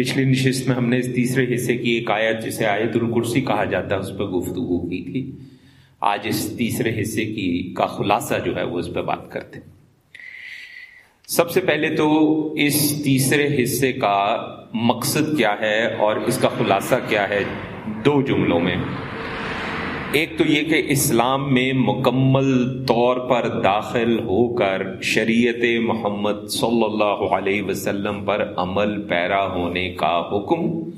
پچھلی نشست میں ہم نے اس تیسرے حصے کی ایک آیت جسے آیت الکرسی کہا جاتا ہے، اس پہ گفتگو کی تھی۔ آج اس تیسرے حصے کی کا خلاصہ جو ہے وہ اس پہ بات کرتے ہیں۔ سب سے پہلے تو اس تیسرے حصے کا مقصد کیا ہے اور اس کا خلاصہ کیا ہے دو جملوں میں۔ ایک تو یہ کہ اسلام میں مکمل طور پر داخل ہو کر شریعت محمد صلی اللہ علیہ وسلم پر عمل پیرا ہونے کا حکم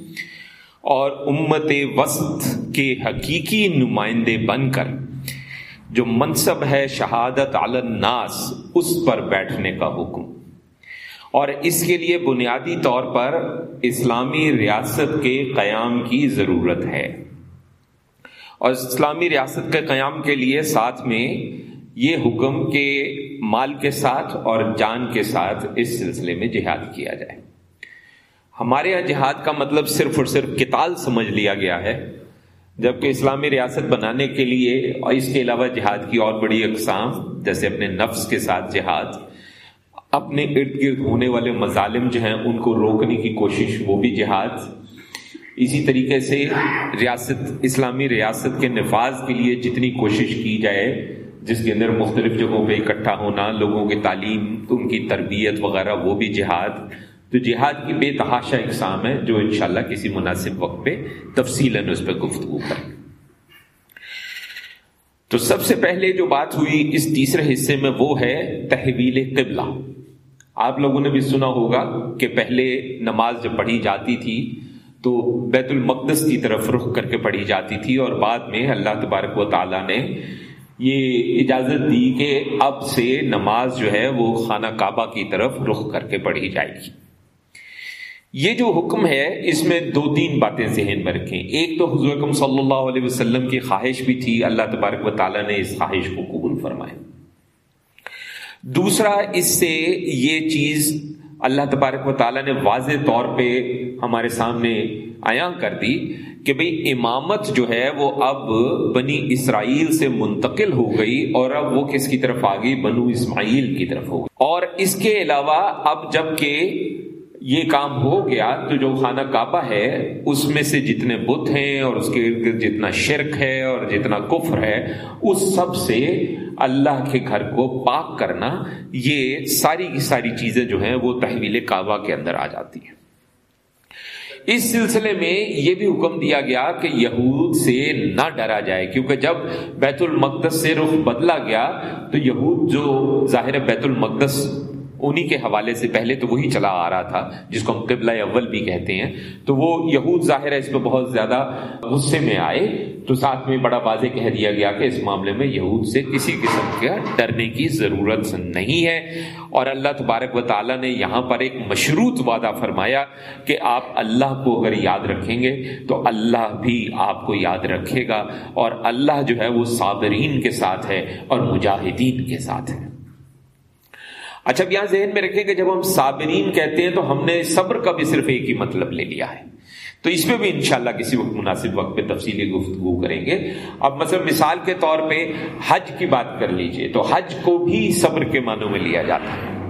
اور امت وسط کے حقیقی نمائندے بن کر جو منصب ہے شہادت علی الناس، اس پر بیٹھنے کا حکم۔ اور اس کے لیے بنیادی طور پر اسلامی ریاست کے قیام کی ضرورت ہے۔ اور اسلامی ریاست کے قیام کے لیے ساتھ میں یہ حکم کہ مال کے ساتھ اور جان کے ساتھ اس سلسلے میں جہاد کیا جائے۔ ہمارے یہاں جہاد کا مطلب صرف اور صرف کتال سمجھ لیا گیا ہے، جبکہ اسلامی ریاست بنانے کے لیے اور اس کے علاوہ جہاد کی اور بڑی اقسام، جیسے اپنے نفس کے ساتھ جہاد، اپنے ارد گرد ہونے والے مظالم جو ہیں، ان کو روکنے کی کوشش، وہ بھی جہاد۔ اسی طریقے سے ریاست، اسلامی ریاست کے نفاذ کے لیے جتنی کوشش کی جائے، جس کے اندر مختلف جگہوں پہ اکٹھا ہونا، لوگوں کی تعلیم، ان کی تربیت وغیرہ، وہ بھی جہاد۔ تو جہاد کی بے تحاشا اقسام ہے جو انشاءاللہ کسی مناسب وقت پہ تفصیل اس پہ گفتگو کریں تو سب سے پہلے جو بات ہوئی اس تیسرے حصے میں، وہ ہے تحویل قبلہ۔ آپ لوگوں نے بھی سنا ہوگا کہ پہلے نماز جب پڑھی جاتی تھی تو بیت المقدس کی طرف رخ کر کے پڑھی جاتی تھی اور بعد میں اللہ تبارک و تعالیٰ نے یہ اجازت دی کہ اب سے نماز جو ہے وہ خانہ کعبہ کی طرف رخ کر کے پڑھی جائے گی۔ یہ جو حکم ہے، اس میں دو تین باتیں ذہن میں رکھیں۔ ایک تو حضور صلی اللہ علیہ وسلم کی خواہش بھی تھی، اللہ تبارک و تعالیٰ نے اس خواہش کو قبول فرمایا۔ دوسرا، اس سے یہ چیز اللہ تبارک و تعالیٰ نے واضح طور پہ ہمارے سامنے آیا کر دی کہ بھئی امامت جو ہے وہ اب بنی اسرائیل سے منتقل ہو گئی اور اب وہ کس کی طرف آ گئی بنو اسماعیل کی طرف ہو گئی۔ اور اس کے علاوہ اب جبکہ یہ کام ہو گیا تو جو خانہ کعبہ ہے، اس میں سے جتنے بت ہیں اور اس کے ارد جتنا شرک ہے اور جتنا کفر ہے، اس سب سے اللہ کے گھر کو پاک کرنا، یہ ساری کی ساری چیزیں جو ہیں وہ تحویل کعبہ کے اندر آ جاتی ہیں۔ اس سلسلے میں یہ بھی حکم دیا گیا کہ یہود سے نہ ڈرا جائے، کیونکہ جب بیت المقدس سے رخ بدلا گیا تو یہود جو ظاہر بیت المقدس انہی کے حوالے سے پہلے تو وہی چلا آ رہا تھا، جس کو ہم قبلہ اول بھی کہتے ہیں۔ تو وہ یہود ظاہر ہے، اس پہ بہت زیادہ غصے میں آئے۔ تو ساتھ میں بڑا واضح کہہ دیا گیا کہ اس معاملے میں یہود سے کسی قسم کا ڈرنے کی ضرورت نہیں ہے۔ اور اللہ تبارک و تعالیٰ نے یہاں پر ایک مشروط وعدہ فرمایا کہ آپ اللہ کو اگر یاد رکھیں گے تو اللہ بھی آپ کو یاد رکھے گا۔ اور اللہ جو ہے وہ صابرین کے ساتھ ہے اور مجاہدین کے ساتھ ہے۔ اچھا اب یہاں ذہن میں رکھیں کہ جب ہم صابرین کہتے ہیں تو ہم نے صبر کا بھی صرف ایک ہی مطلب لے لیا ہے۔ تو اس پہ بھی انشاءاللہ کسی وقت مناسب وقت پہ تفصیلی گفتگو کریں گے۔ اب مثلا مثال کے طور پہ حج کی بات کر لیجیے۔ تو حج کو بھی صبر کے معنوں میں لیا جاتا ہے۔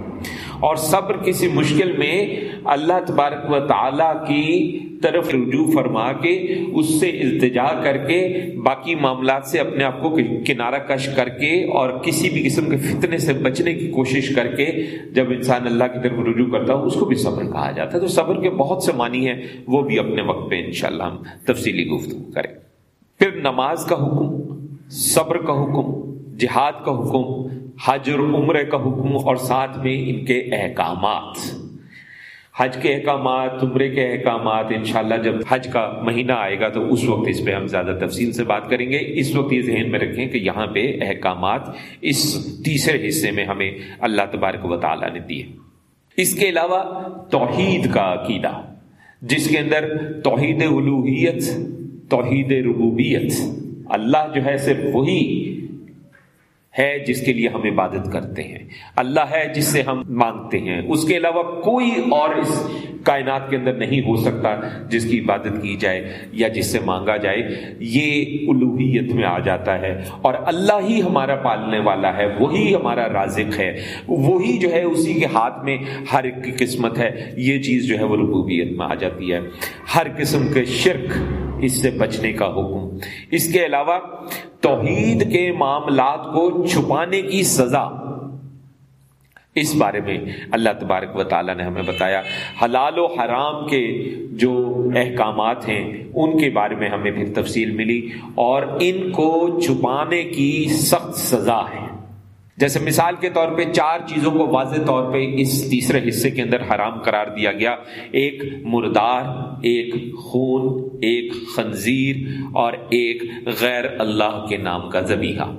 اور صبر کسی مشکل میں اللہ تبارک و تعالی کی طرف رجوع فرما کے اس سے التجا کر کے باقی معاملات سے اپنے آپ کو کنارہ کش کر کے اور کسی بھی قسم کے فتنے سے بچنے کی کوشش کر کے جب انسان اللہ کی طرف رجوع کرتا ہو، اس کو بھی صبر کہا جاتا ہے۔ تو صبر کے بہت سے معنی ہیں، وہ بھی اپنے وقت پہ انشاءاللہ ہم تفصیلی گفتگو کریں۔ پھر نماز کا حکم، صبر کا حکم، جہاد کا حکم، حج اور عمرے کا حکم اور ساتھ میں ان کے احکامات۔ حج کے احکامات، عمرے کے احکامات، انشاءاللہ جب حج کا مہینہ آئے گا تو اس وقت اس پہ ہم زیادہ تفصیل سے بات کریں گے۔ اس وقت یہ ذہن میں رکھیں کہ یہاں پہ احکامات اس تیسرے حصے میں ہمیں اللہ تبارک و تعالیٰ نے دیے۔ اس کے علاوہ توحید کا عقیدہ، جس کے اندر توحید الوحیت توحید ربوبیت، اللہ جو ہے صرف وہی ہے جس کے لیے ہم عبادت کرتے ہیں۔ اللہ ہے جس سے ہم مانگتے ہیں۔ اس کے علاوہ کوئی اور اس کائنات کے اندر نہیں ہو سکتا جس کی عبادت کی جائے یا جس سے مانگا جائے۔ یہ الوحیت میں آ جاتا ہے اور اللہ ہی ہمارا پالنے والا ہے، وہی ہمارا رازق ہے۔ وہی جو ہے اسی کے ہاتھ میں ہر ایک کی قسمت ہے۔ یہ چیز جو ہے وہ ربوبیت میں آ جاتی ہے۔ ہر قسم کے شرک اس سے بچنے کا حکم۔ اس کے علاوہ توحید کے معاملات کو چھپانے کی سزا۔ اس بارے میں اللہ تبارک و تعالیٰ نے ہمیں بتایا، حلال و حرام کے جو احکامات ہیں، ان کے بارے میں ہمیں پھر تفصیل ملی اور ان کو چھپانے کی سخت سزا ہے۔ جیسے مثال کے طور پہ چار چیزوں کو واضح طور پہ اس تیسرے حصے کے اندر حرام قرار دیا گیا۔ ایک مردار، ایک خون، ایک خنزیر اور ایک غیر اللہ کے نام کا زبیحہ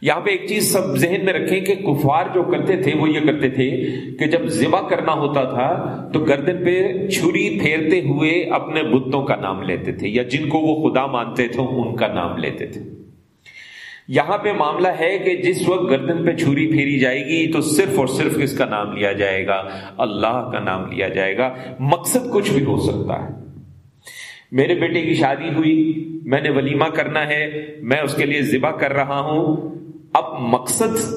یہاں پہ ایک چیز سب ذہن میں رکھیں کہ کفار جو کرتے تھے وہ یہ کرتے تھے کہ جب ذبح کرنا ہوتا تھا تو گردن پہ چھری پھیرتے ہوئے اپنے بتوں کا نام لیتے تھے یا جن کو وہ خدا مانتے تھے ان کا نام لیتے تھے۔ یہاں پہ معاملہ ہے کہ جس وقت گردن پہ چھری پھیری جائے گی تو صرف اور صرف کس کا نام لیا جائے گا؟ اللہ کا نام لیا جائے گا۔ مقصد کچھ بھی ہو سکتا ہے۔ میرے بیٹے کی شادی ہوئی، میں نے ولیمہ کرنا ہے، میں اس کے لیے ذبح کر رہا ہوں۔ اب مقصد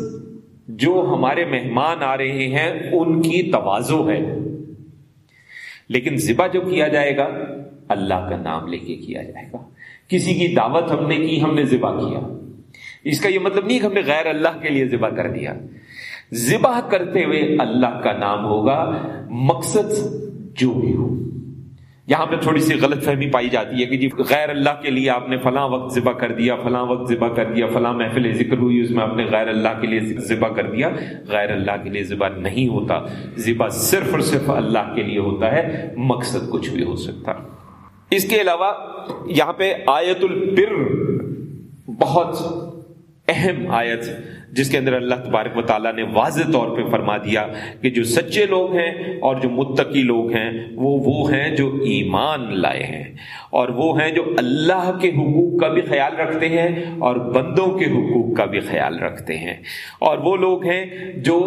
جو ہمارے مہمان آ رہے ہیں، ان کی توازو ہے۔ لیکن ذبح جو کیا جائے گا، اللہ کا نام لے کے کیا جائے گا۔ کسی کی دعوت ہم نے کی، ہم نے ذبح کیا۔ اس کا یہ مطلب نہیں کہ ہم نے غیر اللہ کے لیے ذبح کر دیا۔ ذبح کرتے ہوئے اللہ کا نام ہوگا مقصد جو بھی ہو۔ یہاں پہ تھوڑی سی غلط فہمی پائی جاتی ہے کہ جی غیر اللہ کے لیے آپ نے فلاں وقت ذبح کر دیا، فلاں وقت ذبح کر دیا، فلاں محفل ذکر ہوئی، اس میں آپ نے غیر اللہ کے لیے ذبح کر دیا۔ غیر اللہ کے لیے ذبح نہیں ہوتا۔ ذبح صرف اور صرف اللہ کے لیے ہوتا ہے، مقصد کچھ بھی ہو سکتا۔ اس کے علاوہ یہاں پہ آیت البر بہت اہم آیت جس کے اندر اللہ تبارک و تعالیٰ نے واضح طور پہ فرما دیا کہ جو سچے لوگ ہیں اور جو متقی لوگ ہیں، وہ وہ ہیں جو ایمان لائے ہیں اور وہ ہیں جو اللہ کے حقوق کا بھی خیال رکھتے ہیں اور بندوں کے حقوق کا بھی خیال رکھتے ہیں۔ اور وہ لوگ ہیں جو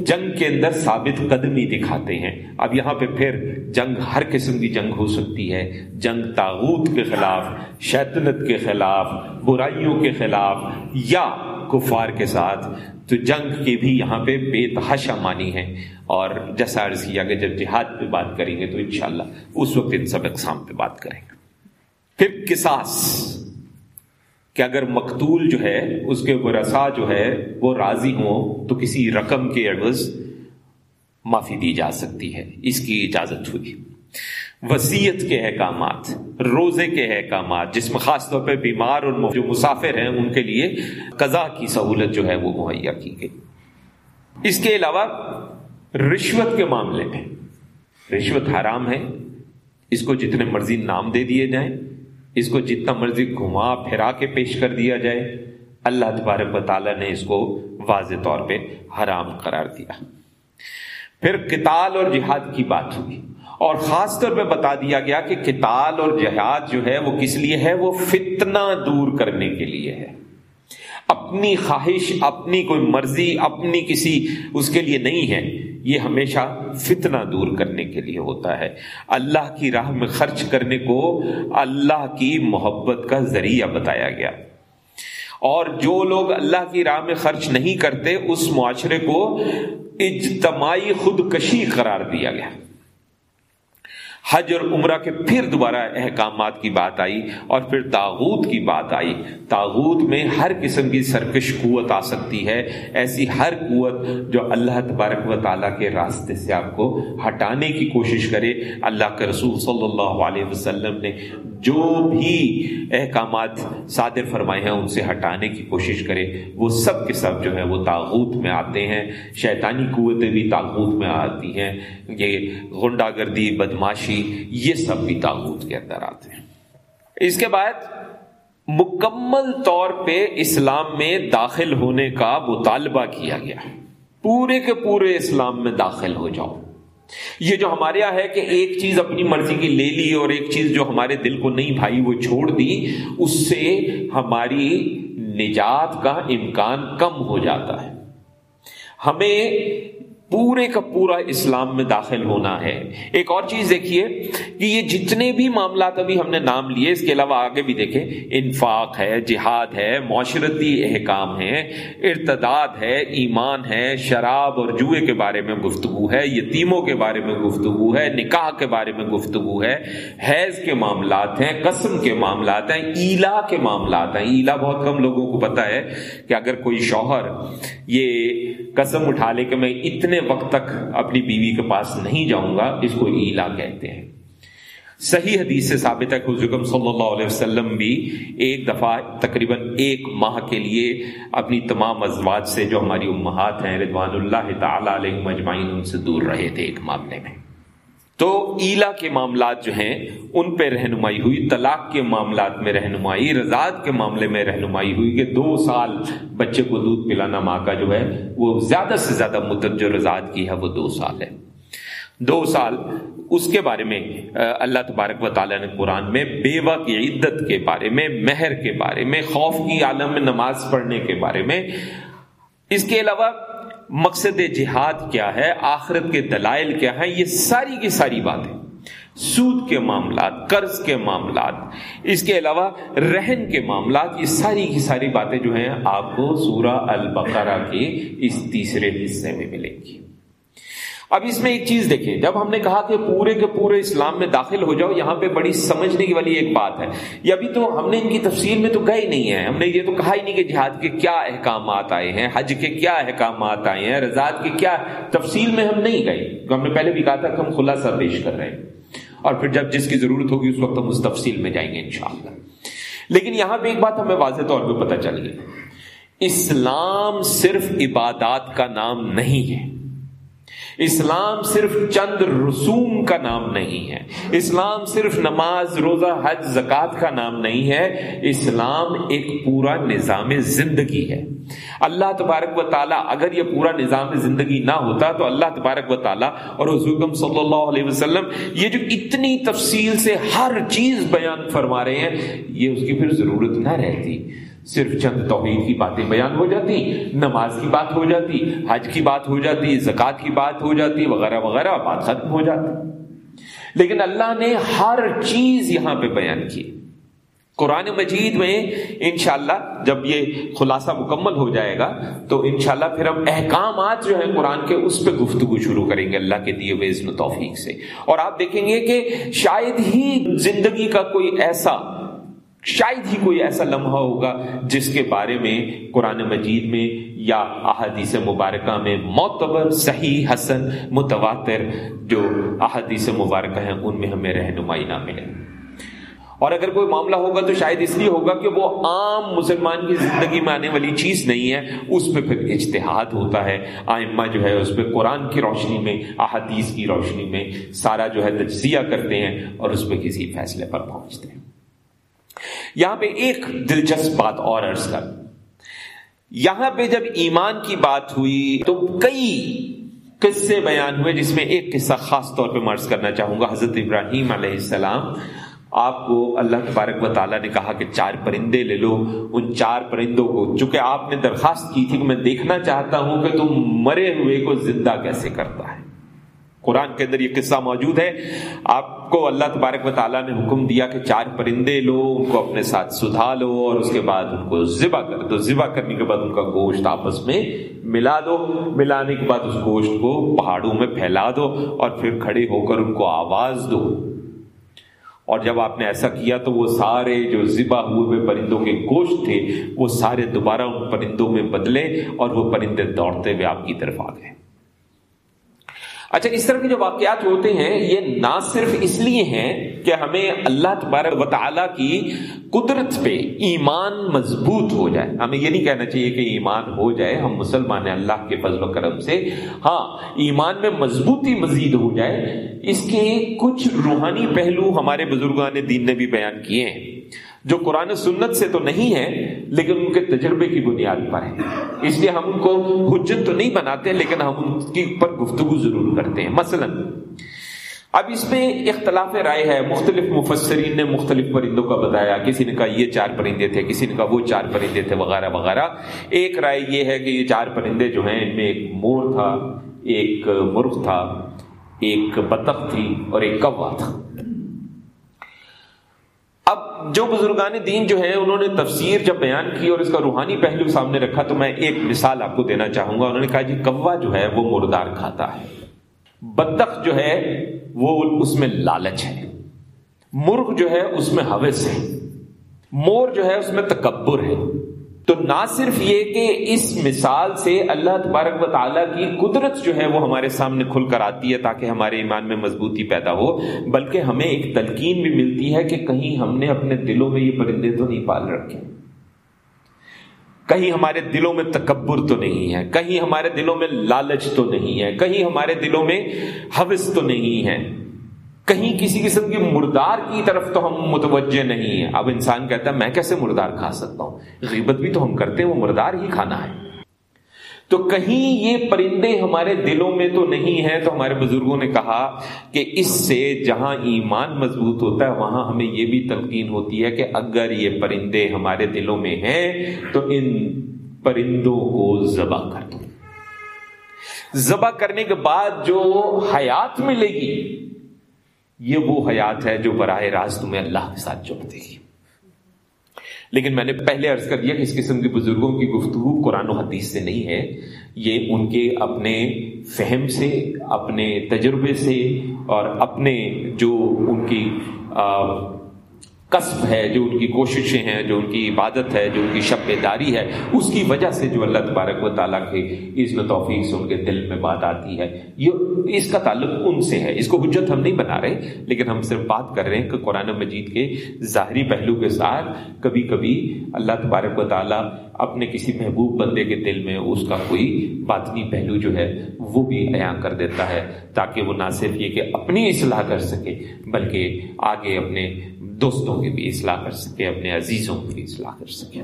جنگ کے اندر ثابت قدمی دکھاتے ہیں۔ اب یہاں پہ پھر جنگ ہر قسم کی جنگ ہو سکتی ہے۔ جنگ تاغوت کے خلاف، شیطنت کے خلاف، برائیوں کے خلاف یا کفار کے ساتھ تو جنگ کی بھی یہاں پہ بے تحاشا مانی ہے اور جیسا عرض کیا کہ جب جہاد پہ بات کریں گے تو انشاءاللہ اس وقت ان سب اقسام پہ بات کریں گے۔ پھر کساس کہ اگر مقتول جو ہے، اس کے ورثا جو ہے، وہ راضی ہوں تو کسی رقم کے عوض معافی دی جا سکتی ہے۔ اس کی اجازت ہوئی۔ وسیعت کے احکامات، روزے کے احکامات جس میں خاص طور پہ بیمار اور جو مسافر ہیں ان کے لیے قضا کی سہولت جو ہے وہ مہیا کی گئی۔ اس کے علاوہ رشوت کے معاملے میں، رشوت حرام ہے، اس کو جتنے مرضی نام دے دیے جائیں، اس کو جتنا مرضی گھما پھرا کے پیش کر دیا جائے، اللہ تبارک و تعالیٰ نے اس کو واضح طور پہ حرام قرار دیا۔ پھر کتال اور جہاد کی بات ہوئی۔ اور خاص طور پہ بتا دیا گیا کہ کتال اور جہاد جو ہے وہ کس لیے ہے؟ وہ فتنہ دور کرنے کے لیے ہے۔ اپنی خواہش، اپنی کوئی مرضی، اپنی کسی اس کے لیے نہیں ہے۔ یہ ہمیشہ فتنہ دور کرنے کے لیے ہوتا ہے۔ اللہ کی راہ میں خرچ کرنے کو اللہ کی محبت کا ذریعہ بتایا گیا۔ اور جو لوگ اللہ کی راہ میں خرچ نہیں کرتے، اس معاشرے کو اجتماعی خودکشی قرار دیا گیا۔ حج اور عمرہ کے پھر دوبارہ احکامات کی بات آئی اور پھر تاغوت کی بات آئی۔ تاغوت میں ہر قسم کی سرکش قوت آ سکتی ہے۔ ایسی ہر قوت جو اللہ تبارک و تعالیٰ کے راستے سے آپ کو ہٹانے کی کوشش کرے۔ اللہ کے رسول صلی اللہ علیہ وسلم نے جو بھی احکامات صادر فرمائے ہیں ان سے ہٹانے کی کوشش کرے۔ وہ سب کے سب جو ہے وہ تاغوت میں آتے ہیں۔ شیطانی قوتیں بھی تاغوت میں آتی ہیں۔ یہ غنڈا گردی بدماشی یہ سب بھی تاغوت کے اندر آتے ہیں۔ اس کے بعد مکمل طور پہ اسلام میں داخل ہونے کا مطالبہ کیا گیا۔ پورے کے پورے اسلام میں داخل ہو جاؤ۔ یہ جو ہمارے یہاں ہے کہ ایک چیز اپنی مرضی کی لے لی اور ایک چیز جو ہمارے دل کو نہیں بھائی وہ چھوڑ دی، اس سے ہماری نجات کا امکان کم ہو جاتا ہے۔ ہمیں پورے کا پورا اسلام میں داخل ہونا ہے۔ ایک اور چیز دیکھیے کہ یہ جتنے بھی معاملات ابھی ہم نے نام لیے، اس کے علاوہ آگے بھی دیکھیں، انفاق ہے، جہاد ہے، معاشرتی احکام ہے ارتداد ہے، ایمان ہے، شراب اور جوئے کے بارے میں گفتگو ہے، یتیموں کے بارے میں گفتگو ہے، نکاح کے بارے میں گفتگو ہے، حیض کے معاملات ہیں، قسم کے معاملات ہیں، ایلا کے معاملات ہیں۔ ایلا بہت کم لوگوں کو پتا ہے کہ اگر کوئی شوہر یہ قسم اٹھا لے کہ میں اتنے وقت تک اپنی بیوی کے پاس نہیں جاؤں گا، اس کو ایلا کہتے ہیں۔ صحیح حدیث سے ثابت ہے حضرت صلی اللہ علیہ وسلم بھی ایک دفعہ تقریباً ایک ماہ کے لیے اپنی تمام ازواج سے جو ہماری امہات ہیں، رضوان اللہ تعالی علیہ مجمعین ان سے دور رہے تھے ایک معاملے میں۔ تو ایلا کے معاملات جو ہیں، ان پہ رہنمائی ہوئی، طلاق کے معاملات میں رہنمائی رضاد کے معاملے میں رہنمائی ہوئی کہ دو سال بچے کو دودھ پلانا ماں کا جو ہے، وہ زیادہ سے زیادہ مدت جو رضاد کی ہے، وہ دو سال ہے۔ دو سال، اس کے بارے میں اللہ تبارک و تعالیٰ نے قرآن میں بیوہ کی عدت کے بارے میں، مہر کے بارے میں، خوف کی عالم میں نماز پڑھنے کے بارے میں، اس کے علاوہ مقصد جہاد کیا ہے، آخرت کے دلائل کیا ہے یہ ساری کی ساری باتیں۔ سود کے معاملات، قرض کے معاملات، اس کے علاوہ رہن کے معاملات، یہ ساری کی ساری باتیں جو ہیں آپ کو سورہ البقرہ کے اس تیسرے حصے میں ملیں گی۔ اب اس میں ایک چیز دیکھیں، جب ہم نے کہا کہ پورے کے پورے اسلام میں داخل ہو جاؤ، یہاں پہ بڑی سمجھنے کی والی ایک بات ہے۔ یہ ابھی تو ہم نے ان کی تفصیل میں تو گئے نہیں ہے۔ ہم نے یہ تو کہا ہی نہیں کہ جہاد کے کیا احکامات آئے ہیں، حج کے کیا احکامات آئے ہیں رضاط کے کیا۔ تفصیل میں ہم نہیں گئے۔ ہم نے پہلے بھی کہا تھا کہ ہم خلاصہ پیش کر رہے ہیں۔ اور پھر جب جس کی ضرورت ہوگی اس وقت ہم اس تفصیل میں جائیں گے انشاءاللہ۔ لیکن یہاں پہ ایک بات ہمیں واضح طور پہ پتہ چل گئی اسلام صرف عبادات کا نام نہیں ہے۔ اسلام صرف چند رسوم کا نام نہیں ہے۔ اسلام صرف نماز، روزہ، حج زکات کا نام نہیں ہے۔ اسلام ایک پورا نظام زندگی ہے۔ اللہ تبارک و تعالیٰ اگر یہ پورا نظام زندگی نہ ہوتا تو اللہ تبارک و تعالیٰ اور حضور صلی اللہ علیہ وسلم یہ جو اتنی تفصیل سے ہر چیز بیان فرما رہے ہیں، یہ اس کی پھر ضرورت نہ رہتی۔ صرف چند توحید کی باتیں بیان ہو جاتی، نماز کی بات ہو جاتی، حج کی بات ہو جاتی، زکوٰۃ کی بات ہو جاتی، وغیرہ وغیرہ، بات ختم ہو جاتی۔ لیکن اللہ نے ہر چیز یہاں پہ بیان کی۔ قرآن مجید میں انشاءاللہ جب یہ خلاصہ مکمل ہو جائے گا، تو انشاءاللہ پھر ہم احکامات جو ہیں قرآن کے، اس پہ گفتگو شروع کریں گے اللہ کے دیے ہوئے عزم توفیق سے۔ اور آپ دیکھیں گے کہ شاید ہی زندگی کا کوئی ایسا شاید ہی کوئی ایسا لمحہ ہوگا جس کے بارے میں قرآن مجید میں یا احادیث مبارکہ میں معتبر، صحیح، حسن، متواتر جو احادیث مبارکہ ہیں، ان میں ہمیں رہنمائی نہ ملے۔ اور اگر کوئی معاملہ ہوگا تو شاید اس لیے ہوگا کہ وہ عام مسلمان کی زندگی میں آنے والی چیز نہیں ہے، اس پہ پھر اجتہاد ہوتا ہے۔ آئمہ جو ہے، اس پہ قرآن کی روشنی میں، احادیث کی روشنی میں سارا جو ہے تجزیہ کرتے ہیں اور اس پہ کسی فیصلے پر پہنچتے ہیں۔ یہاں پہ ایک دلچسپ بات اور عرض کر۔ یہاں پہ جب ایمان کی بات ہوئی تو کئی قصے بیان ہوئے جس میں ایک قصہ خاص طور پہ مرض کرنا چاہوں گا۔ حضرت ابراہیم علیہ السلام، آپ کو اللہ تبارک و تعالیٰ نے کہا کہ چار پرندے لے لو۔ ان چار پرندوں کو، چونکہ آپ نے درخواست کی تھی کہ میں دیکھنا چاہتا ہوں کہ تم مرے ہوئے کو زندہ کیسے کرتا ہے۔ قرآن کے اندر یہ قصہ موجود ہے۔ آپ کو اللہ تبارک و تعالیٰ نے حکم دیا کہ چار پرندے لو، ان کو اپنے ساتھ سدھا لو اور اس کے بعد ان کو ذبح کر دو۔ ذبح کرنے کے بعد ان کا گوشت آپس میں ملا دو۔ ملانے کے بعد اس گوشت کو پہاڑوں میں پھیلا دو اور پھر کھڑے ہو کر ان کو آواز دو۔ اور جب آپ نے ایسا کیا تو وہ سارے جو ذبح ہوئے ہوئے پرندوں کے گوشت تھے، وہ سارے دوبارہ ان پرندوں میں بدلے اور وہ پرندے دوڑتے ہوئے آپ کی طرف آ گئے۔ اچھا اس طرح کے جو واقعات ہوتے ہیں، یہ نہ صرف اس لیے ہیں کہ ہمیں اللہ تبارک و تعالیٰ کی قدرت پہ ایمان مضبوط ہو جائے۔ ہمیں یہ نہیں کہنا چاہیے کہ ایمان ہو جائے، ہم مسلمان ہیں اللہ کے فضل و کرم سے۔ ہاں ایمان میں مضبوطی مزید ہو جائے۔ اس کے کچھ روحانی پہلو ہمارے بزرگان دین نے بھی بیان کیے ہیں۔ جو قرآن سنت سے تو نہیں ہے، لیکن ان کے تجربے کی بنیاد پر ہے۔ اس لیے ہم ان کو حجت تو نہیں بناتے، لیکن ہم ان کی پر گفتگو ضرور کرتے ہیں۔ مثلا، اب اس میں اختلاف رائے ہے۔ مختلف مفسرین نے مختلف پرندوں کا بتایا، کسی نے کہا یہ چار پرندے تھے، کسی نے کہا وہ چار پرندے تھے، وغیرہ وغیرہ۔ ایک رائے یہ ہے کہ یہ چار پرندے جو ہیں، ان میں ایک مور تھا، ایک مرغ تھا، ایک بطخ تھی اور ایک کوا تھا۔ اب جو بزرگان دین جو ہے انہوں نے تفسیر جب بیان کی اور اس کا روحانی پہلو سامنے رکھا، تو میں ایک مثال آپ کو دینا چاہوں گا۔ انہوں نے کہا جی کوا جو ہے، وہ مردار کھاتا ہے۔ بطخ جو ہے، وہ اس میں لالچ ہے۔ مرغ جو ہے، اس میں حوث ہے۔ مور جو ہے، اس میں تکبر ہے۔ تو نہ صرف یہ کہ اس مثال سے اللہ تبارک و تعالیٰ کی قدرت جو ہے وہ ہمارے سامنے کھل کر آتی ہے تاکہ ہمارے ایمان میں مضبوطی پیدا ہو، بلکہ ہمیں ایک تلقین بھی ملتی ہے کہ کہیں ہم نے اپنے دلوں میں یہ پرندے تو نہیں پال رکھے۔ کہیں ہمارے دلوں میں تکبر تو نہیں ہے، کہیں ہمارے دلوں میں لالچ تو نہیں ہے، کہیں ہمارے دلوں میں حوث تو نہیں ہے۔ کہیں کسی قسم کی مردار کی طرف تو ہم متوجہ نہیں ہیں۔ اب انسان کہتا ہے، میں کیسے مردار کھا سکتا ہوں؟ غیبت بھی تو ہم کرتے ہیں، وہ مردار ہی کھانا ہے۔ تو کہیں یہ پرندے ہمارے دلوں میں تو نہیں ہیں، تو ہمارے بزرگوں نے کہا کہ اس سے جہاں ایمان مضبوط ہوتا ہے، وہاں ہمیں یہ بھی تلقین ہوتی ہے کہ اگر یہ پرندے ہمارے دلوں میں ہیں، تو ان پرندوں کو ذبح کر دو۔ ذبح کرنے کے بعد جو حیات ملے گی یہ وہ حیات ہے جو براہ راست تمہیں اللہ کے ساتھ جوڑ دے گی لیکن میں نے پہلے عرض کر دیا کہ اس قسم کے بزرگوں کی گفتگو قرآن و حدیث سے نہیں ہے۔ یہ ان کے اپنے فہم سے، اپنے تجربے سے اور اپنے جو ان کی قصب ہے جو ان کی کوششیں ہیں، جو ان کی عبادت ہے، جو ان کی شب داری ہے، اس کی وجہ سے جو اللہ تبارک و تعالیٰ کے عزم توفیق سے ان کے دل میں بات آتی ہے۔ یہ اس کا تعلق ان سے ہے۔ اس کو حجت ہم نہیں بنا رہے، لیکن ہم صرف بات کر رہے ہیں کہ قرآن مجید کے ظاہری پہلو کے ساتھ کبھی کبھی اللہ تبارک و تعالیٰ اپنے کسی محبوب بندے کے دل میں اس کا کوئی باطنی پہلو جو ہے، وہ بھی بیان کر دیتا ہے، تاکہ وہ نہ صرف یہ کہ اپنی اصلاح کر سکے، بلکہ آگے اپنے دوستوں کی بھی اصلاح کر سکے اپنے عزیزوں کی بھی اصلاح کر سکے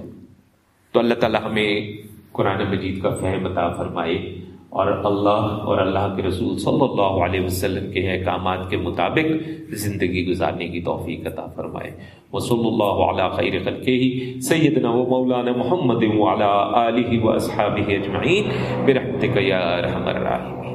تو اللہ تعالیٰ ہمیں قرآن مجید کا فہم عطا فرمائے اور اللہ اور اللہ کے رسول صلی اللہ علیہ وسلم کے احکامات کے مطابق زندگی گزارنے کی توفیق عطا فرمائے۔ وہ صلی اللہ علیہ خیر خلقہ، سیدنا و مولانا محمد وعلی آلہ و اصحابہ اجمعین۔ برحمتک یا رحم الراحمین۔